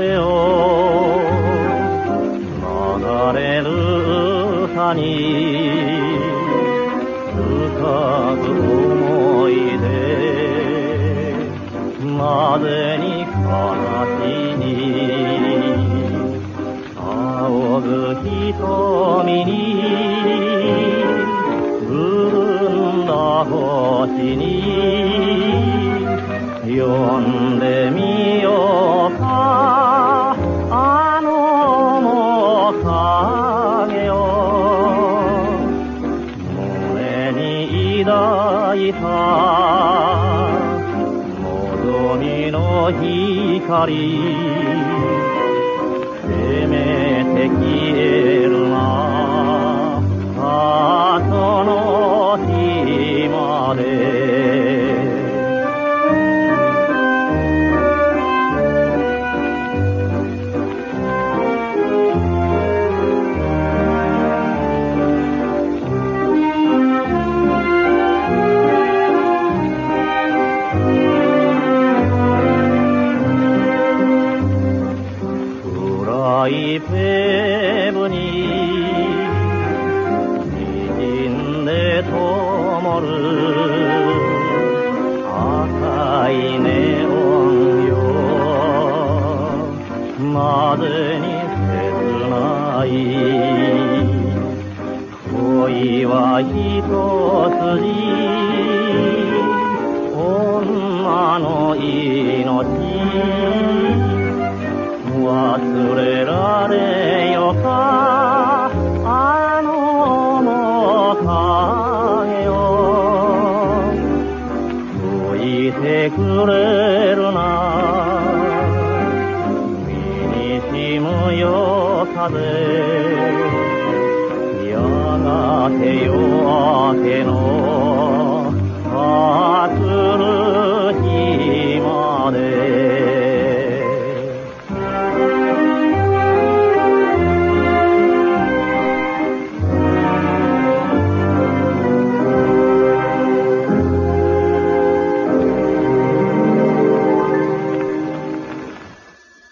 流れる歌に深く思い出までに悲しみ仰ぐ瞳に潤んだ星に呼んでに抱いた望みの光。生命いペブに滲んで灯る赤いネオンよ。なぜに切ない恋は一筋。女の命。影を吹いてくれるな。身にしむよ風。やがて夜明けの